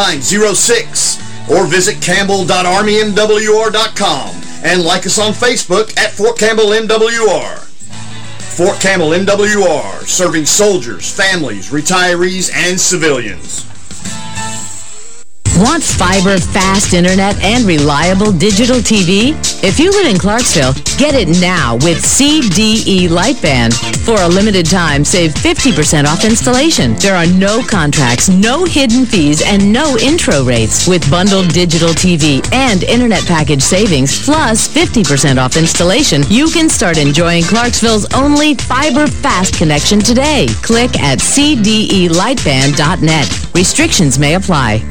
906 or visit campbell.armymwr.com and like us on Facebook at Fort Campbell MWR. Fort Campbell MWR, serving soldiers, families, retirees, and civilians. Want fiber, fast internet, and reliable digital TV? If you live in Clarksville, get it now with CDE Lightband. For a limited time, save 50% off installation. There are no contracts, no hidden fees, and no intro rates. With bundled digital TV and internet package savings, plus 50% off installation, you can start enjoying Clarksville's only fiber fast connection today. Click at cdelightband.net. Restrictions may apply.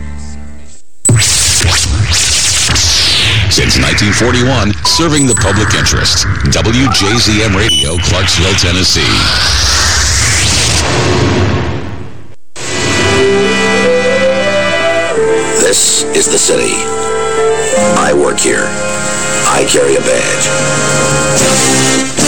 Since 1941, serving the public interest. WJZM Radio, Clarksville, Tennessee. This is the city. I work here. I carry a badge.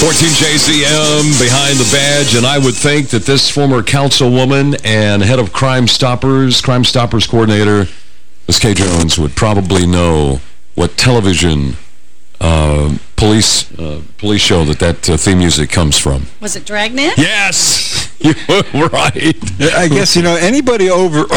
14 JZM behind the badge, and I would think that this former councilwoman and head of Crime Stoppers, Crime Stoppers coordinator, Ms. Kay Jones, would probably know what television uh, police uh, police show that that uh, theme music comes from. Was it Dragnet? Yes! right. I guess, you know, anybody over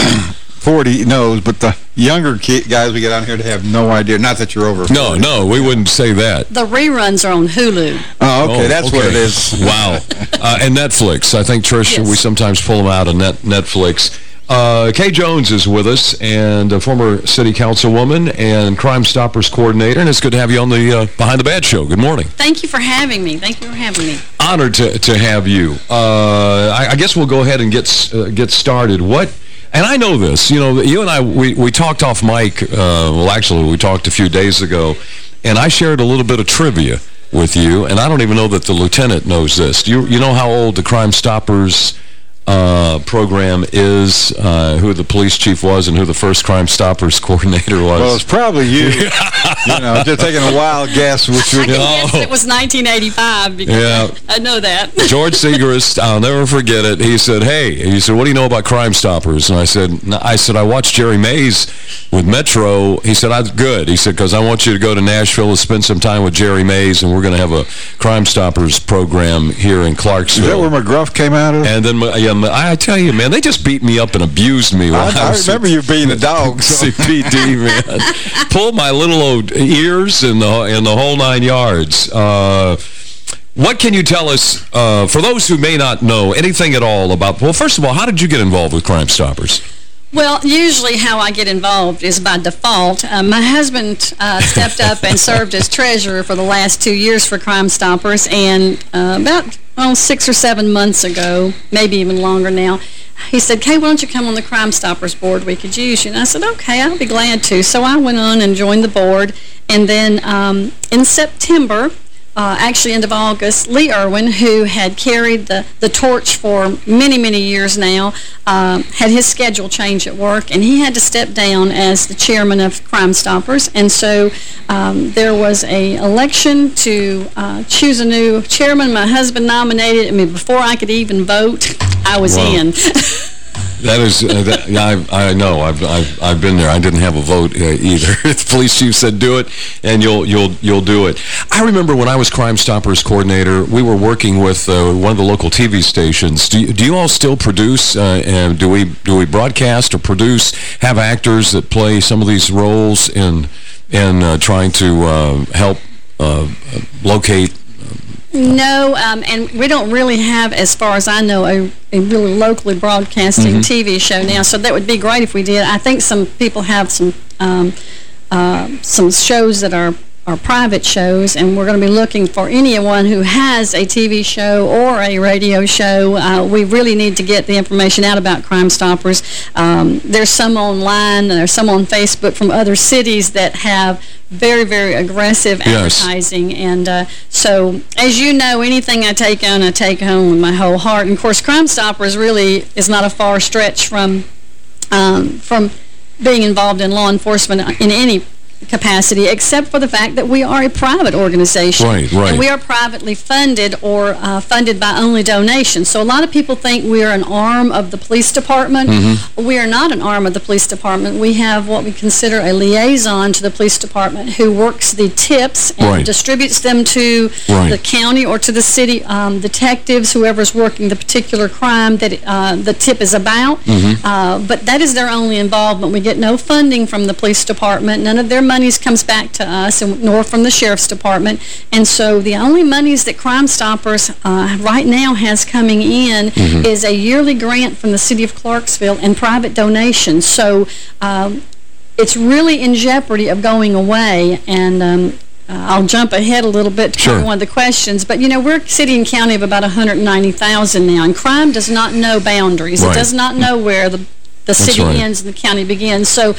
40 knows, but the younger guys we get on here to have no idea. Not that you're over 40. No, no, we wouldn't say that. The reruns are on Hulu. Oh, okay, oh, that's okay. what it is. Wow. uh, and Netflix. I think, Trish, yes. we sometimes pull them out on net Netflix. Uh, Kay Jones is with us, and a former city councilwoman and Crime Stoppers coordinator, and it's good to have you on the uh, Behind the Badge show. Good morning. Thank you for having me. Thank you for having me. Honored to, to have you. Uh, I, I, guess we'll go ahead and get uh, get started. What and I know this, you know, you and I, we, we talked off mic, uh, well, actually, we talked a few days ago, and I shared a little bit of trivia with you, and I don't even know that the lieutenant knows this. Do you, you know how old the Crime Stoppers uh, program is, uh, who the police chief was, and who the first Crime Stoppers coordinator was? Well, it's probably you. you know, just taking a wild guess. Which would, I guess it was 1985 because yeah. I know that. George Segrist, I'll never forget it. He said, hey, he said, what do you know about Crime Stoppers? And I said, I said, I watched Jerry Mays with Metro. He said, I'm good. He said, because I want you to go to Nashville and spend some time with Jerry Mays, and we're going to have a Crime Stoppers program here in Clarksville. Is that where McGruff came out of? And then, yeah, I tell you, man, they just beat me up and abused me. I, I, I remember you being a dog. So. CPD, man. Pulled my little old ears in the, in the whole nine yards. Uh, what can you tell us, uh, for those who may not know anything at all about, well, first of all, how did you get involved with Crime Stoppers? Well, usually how I get involved is by default. Uh, my husband uh, stepped up and served as treasurer for the last two years for Crime Stoppers, and uh, about six or seven months ago, maybe even longer now, he said, Kay, why don't you come on the Crime Stoppers board? We could use you. And I said, okay, I'll be glad to. So I went on and joined the board, and then um, in September, uh, actually end of August, Lee Irwin, who had carried the, the torch for many, many years now, uh, had his schedule change at work, and he had to step down as the chairman of Crime Stoppers. And so um, there was a election to uh, choose a new chairman. My husband nominated me before I could even vote. I was in. That is, uh, that, I, I know. I've, I've, I've been there. I didn't have a vote uh, either. the police chief said, "Do it," and you'll, you'll, you'll do it. I remember when I was Crime Stoppers coordinator, we were working with uh, one of the local TV stations. Do you, do you all still produce? Uh, do we, do we broadcast or produce? Have actors that play some of these roles in, in uh, trying to uh, help locate no, um, and we don't really have, as far as I know, a, a really locally broadcasting mm -hmm. TV show now. So that would be great if we did. I think some people have some um, uh, some shows that are are private shows, and we're going to be looking for anyone who has a TV show or a radio show. Uh, we really need to get the information out about Crime Stoppers. Um, there's some online, there's some on Facebook from other cities that have very, very aggressive yes. advertising. And uh, so, as you know, anything I take on, I take home with my whole heart. And, of course, Crime Stoppers really is not a far stretch from um, from being involved in law enforcement in any capacity, except for the fact that we are a private organization. Right, right. And we are privately funded or uh, funded by only donations. So a lot of people think we are an arm of the police department. Mm-hmm. We are not an arm of the police department. We have what we consider a liaison to the police department who works the tips and Right. distributes them to Right. the county or to the city um, detectives, whoever's working the particular crime that uh, the tip is about. Mm-hmm. Uh, but that is their only involvement. We get no funding from the police department. None of their monies comes back to us, and nor from the sheriff's department. And so the only monies that Crime Stoppers uh, right now has coming in Mm-hmm. is a yearly grant from the city of Clarksville and private donations. So um, it's really in jeopardy of going away. And um, uh, I'll jump ahead a little bit to Sure. one of the questions. But, you know, we're a city and county of about 190,000 now, and crime does not know boundaries. Right. It does not know where the the city right. ends and the county begins. So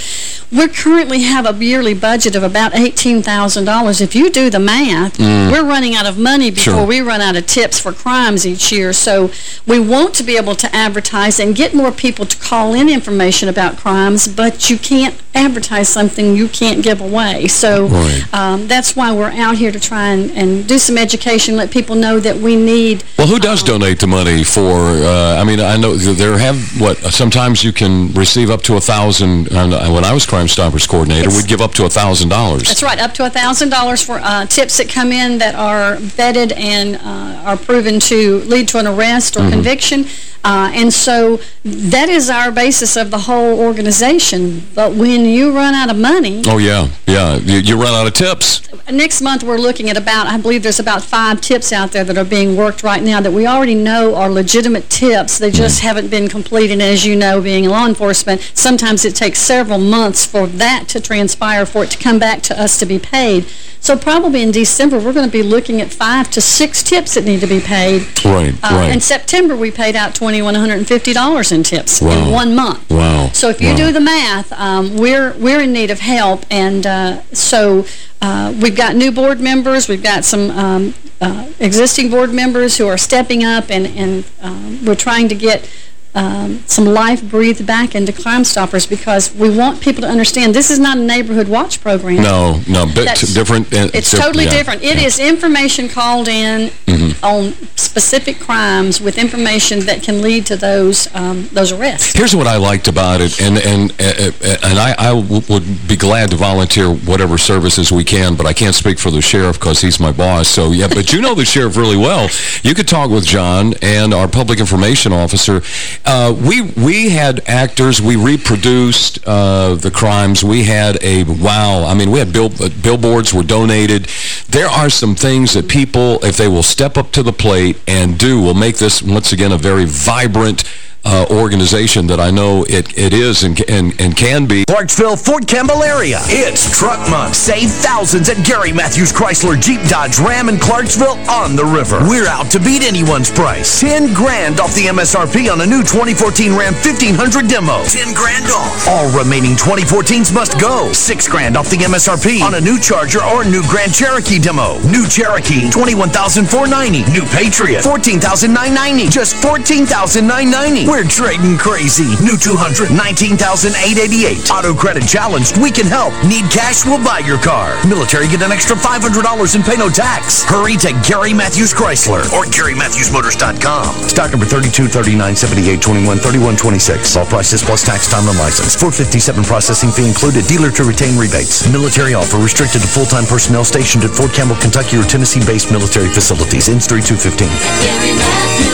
we currently have a yearly budget of about $18,000. If you do the math, we're running out of money before Mm. Sure. we run out of tips for crimes each year. So we want to be able to advertise and get more people to call in information about crimes, but you can't advertise something you can't give away. So Right. um, that's why we're out here to try and, and do some education, let people know that we need Well, who does donate the money for, uh, I mean, I know there have, what, sometimes you can receive up to a thousand, when I was Crime Stoppers coordinator, It's- we'd give up to a thousand dollars. That's right, up to $1,000 for uh, tips that come in that are vetted and uh, are proven to lead to an arrest or conviction. Uh, and so that is our basis of the whole organization. But when you run out of money, Oh, yeah, yeah. You, you run out of tips. next month we're looking at about, I believe there's about five tips out there that are being worked right now that we already know are legitimate tips. They just haven't been completed. As you know, being law enforcement, sometimes it takes several months for that to transpire, for it to come back to us to be paid. So probably in December, we're going to be looking at five to six tips that need to be paid. Right, Uh, right. In September, we paid out $2,150 in tips Wow. in one month. Wow. So if you Wow. do the math, um, we're we're in need of help, and uh, so uh, we've got new board members, we've got some um, uh, existing board members who are stepping up, and and um, we're trying to get. Um, some life breathed back into Crime Stoppers because we want people to understand this is not a neighborhood watch program. No, no, That's- different. uh, It's diff- totally yeah, different. It yeah. is information called in Mm-hmm. on specific crimes with information that can lead to those um, those arrests. Here's what I liked about it, and and uh, uh, and I, I w- would be glad to volunteer whatever services we can, but I can't speak for the sheriff because he's my boss. So yeah, but you know the sheriff really well. You could talk with John and our public information officer. Uh, we we had actors. We reproduced uh, the crimes. We had a wow. I mean, we had bill, uh, billboards were donated. There are some things that people, if they will step up to the plate and do, will make this once again a very vibrant uh, organization that I know it, it is and, and, and can be. Clarksville, Fort Campbell area. It's Truck Month. Save thousands at Gary Matthews Chrysler Jeep Dodge Ram in Clarksville on the river. We're out to beat anyone's price. 10 grand off the MSRP on a new 2014 Ram 1500 demo. 10 grand off. All remaining 2014s must go. 6 grand off the MSRP on a new Charger or new Grand Cherokee demo. New Cherokee, 21490 New Patriot, 14990 Just 14990 We're trading crazy. New 200, 19888 Auto credit challenged, we can help. Need cash, we'll buy your car. Military, get an extra $500 and pay no tax. Hurry to Gary Matthews Chrysler or GaryMatthewsMotors.com. Stock number 32, 39, 78, 21, 31, 26. All prices plus tax, time, and license. 457 processing fee included. Dealer to retain rebates. Military offer restricted to full-time personnel stationed at Fort Campbell, Kentucky or Tennessee-based military facilities. Ends 3215.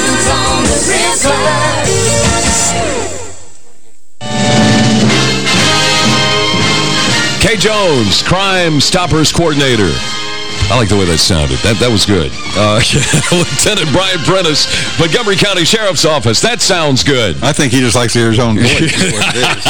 Jones, Crime Stoppers Coordinator. I like the way that sounded. That that was good. Uh, Lieutenant Brian Prentice, Montgomery County Sheriff's Office. That sounds good. I think he just likes to hear his own voice. is what it is.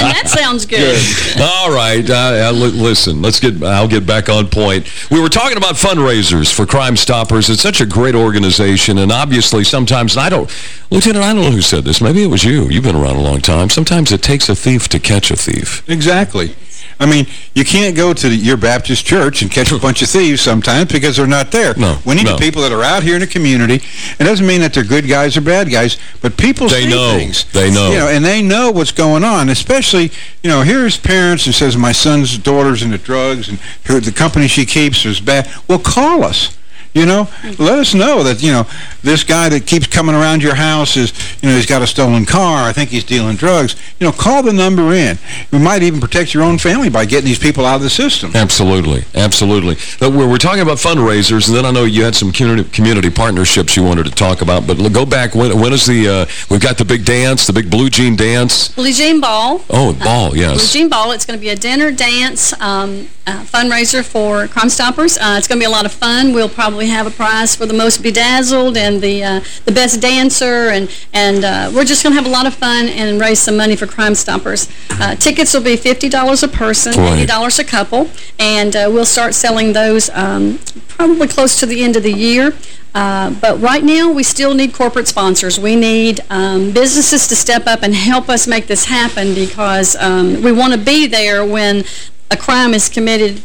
and that sounds good. All right. Uh, uh, listen, let's get. I'll get back on point. We were talking about fundraisers for Crime Stoppers. It's such a great organization, and obviously sometimes and I don't. Lieutenant, I don't know who said this. Maybe it was you. You've been around a long time. Sometimes it takes a thief to catch a thief. Exactly. I mean, you can't go to the, your Baptist church and catch a bunch of thieves sometimes because they're not there. No, We need no. people that are out here in the community. It doesn't mean that they're good guys or bad guys, but people They see know. things. They know. You know, and they know what's going on, especially, you know, here's parents and says, my son's daughter's into drugs and the company she keeps is bad. Well, call us. You know, let us know that, you know, this guy that keeps coming around your house is, you know, he's got a stolen car. I think he's dealing drugs. You know, call the number in. You might even protect your own family by getting these people out of the system. Absolutely, absolutely. But we're, we're talking about fundraisers, and then I know you had some community, community partnerships you wanted to talk about. But go back. When, when is the? Uh, we've got the big dance, the big blue jean dance. Blue Jean Ball. Oh, ball, yes. Blue. Jean Ball. It's going to be a dinner, dance, um, uh, fundraiser for Crime Stoppers. Uh, it's going to be a lot of fun. We'll probably have a prize for the most bedazzled and the uh, the best dancer, and and uh, we're just going to have a lot of fun and raise some money for Crime Stoppers. Uh, tickets will be fifty dollars a person, Right. eighty dollars a couple, and uh, we'll start selling those um, probably close to the end of the year. Uh, but right now, we still need corporate sponsors. We need um, businesses to step up and help us make this happen because um, we want to be there when a crime is committed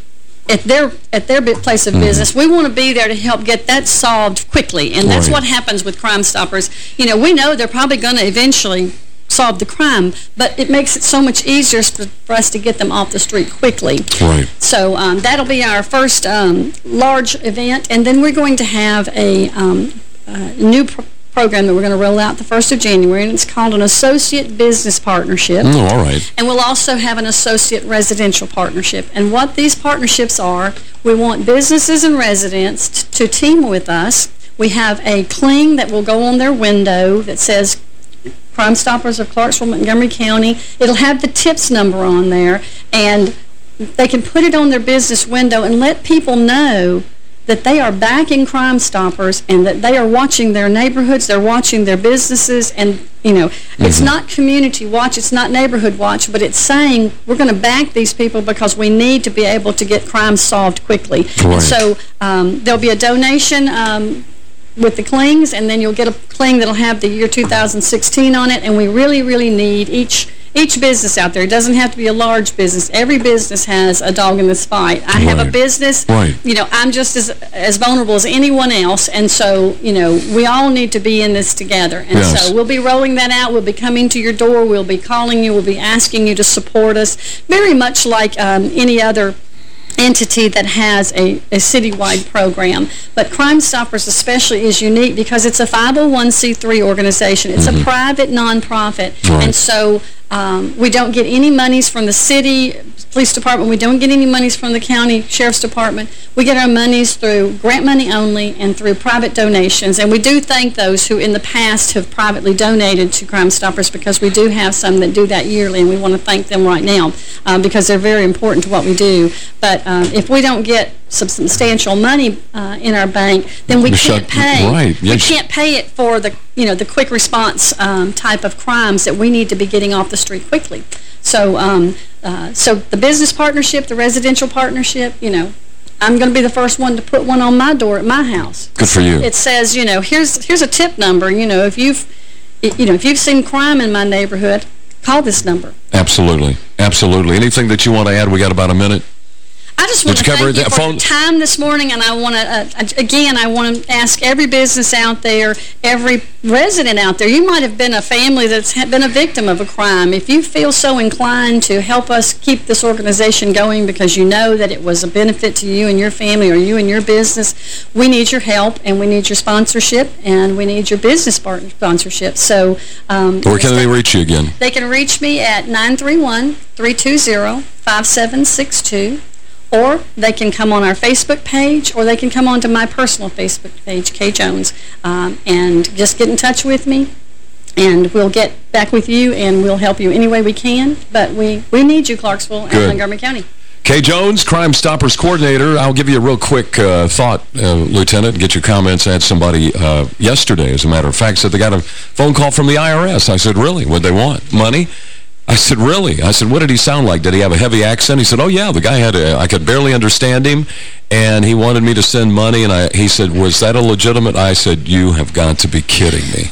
at their at their place of business. We want to be there to help get that solved quickly, and that's Right. what happens with Crime Stoppers. You know, we know they're probably going to eventually solve the crime, but it makes it so much easier for, for us to get them off the street quickly. Right. So um, that'll be our first um, large event, and then we're going to have a um, uh, new pro program that we're going to roll out the 1st of January, and it's called an Associate Business Partnership. Oh, all right. And we'll also have an associate residential partnership. And what these partnerships are, we want businesses and residents to team with us. We have a cling that will go on their window that says Crime Stoppers of Clarksville, Montgomery County. It'll have the tips number on there, and they can put it on their business window and let people know that they are backing Crime Stoppers and that they are watching their neighborhoods, they're watching their businesses, and, you know, it's not community watch, it's not neighborhood watch, but it's saying we're going to back these people because we need to be able to get crime solved quickly. Right. And so um, there'll be a donation um, with the clings, and then you'll get a cling that'll have the year 2016 on it, and we really, really need each each business out there. It doesn't have to be a large business. Every business has a dog in this fight. I have a business. Right. You know, I'm just as as vulnerable as anyone else, and so, you know, we all need to be in this together. And Yes. so we'll be rolling that out. We'll be coming to your door. We'll be calling you. We'll be asking you to support us, very much like um, any other entity that has a, a citywide program. But Crime Stoppers especially is unique because it's a 501c3 organization. It's a private nonprofit. Right. And so um, we don't get any monies from the city police department. We don't get any monies from the county sheriff's department. We get our monies through grant money only and through private donations. And we do thank those who in the past have privately donated to Crime Stoppers because we do have some that do that yearly, and we want to thank them right now um, because they're very important to what we do. But um, if we don't get substantial money uh, in our bank, then we can't pay. right, We can't pay it for the, you know, the quick response um, type of crimes that we need to be getting off the street quickly. So, um, uh, so the business partnership, the residential partnership, you know, I'm going to be the first one to put one on my door at my house. Good for you. It says, you know, here's here's a tip number. You know, if you've, you know, if you've seen crime in my neighborhood, call this number. Absolutely. Absolutely. Anything that you want to add? We got about a minute. I just want to cover thank you that for phone- the time this morning, and I want to, uh, again, I want to ask every business out there, every resident out there, you might have been a family that's been a victim of a crime. If you feel so inclined to help us keep this organization going because you know that it was a benefit to you and your family or you and your business, we need your help, and we need your sponsorship, and we need your business partner sponsorship. So, um, Where can they reach you again? they can reach me at 931-320-5762, or they can come on our Facebook page, or they can come onto my personal Facebook page, Kay Jones, um, and just get in touch with me, and we'll get back with you, and we'll help you any way we can. But we, we need you, Clarksville and Good. Montgomery County. Kay Jones, Crime Stoppers Coordinator. I'll give you a real quick uh, thought, uh, Lieutenant, and get your comments. I had somebody uh, yesterday, as a matter of fact, said they got a phone call from the IRS. I said, really? What'd they want? Money? I said, really? I said, what did he sound like? Did he have a heavy accent? He said, oh, yeah, the guy had a, I could barely understand him, and he wanted me to send money, and I, he said, was that a legitimate? I said, you have got to be kidding me.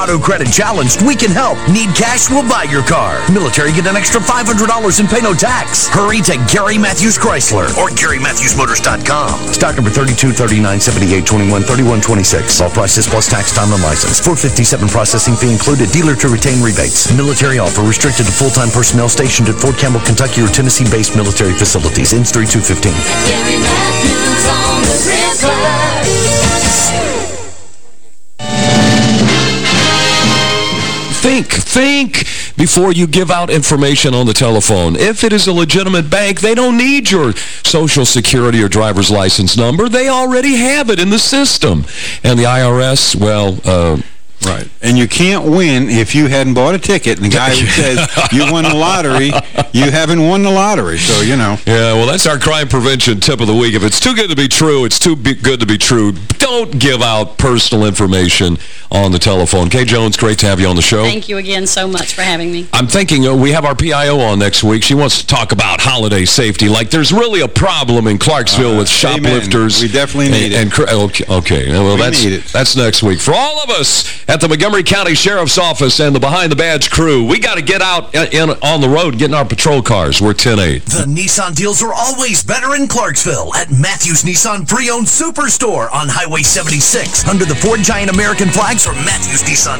Auto credit challenged, we can help. Need cash, we'll buy your car. Military get an extra $500 and pay no tax. Hurry to Gary Matthews Chrysler or GaryMatthewsMotors.com. Stock number 32, 39, 78, 21, 31, 26. All prices plus tax, time, and license. 457 processing fee included. Dealer to retain rebates. Military offer restricted to full-time personnel stationed at Fort Campbell, Kentucky or Tennessee-based military facilities. Ends 3215. Gary Matthews on the river. Think, think before you give out information on the telephone. If it is a legitimate bank, they don't need your social security or driver's license number. They already have it in the system. And the IRS, well, uh, Right. And you can't win if you hadn't bought a ticket and the guy who says you won the lottery, you haven't won the lottery. So, you know. Yeah, well, that's our crime prevention tip of the week. If it's too good to be true, it's too be good to be true. Don't give out personal information on the telephone. Kay Jones, great to have you on the show. Thank you again so much for having me. I'm thinking uh, we have our PIO on next week. She wants to talk about holiday safety. Like there's really a problem in Clarksville Uh, with shoplifters. amen. We definitely need and, it. and okay, okay. Well, We that's need it. that's next week. For all of us at the Montgomery County Sheriff's Office and the Behind the Badge crew, we got to get out in, on the road, getting our patrol cars. We're 10-8. The Nissan deals are always better in Clarksville at Matthews Nissan Pre-Owned Superstore on Highway 76 under the Ford Giant American flags or Matthews Nissan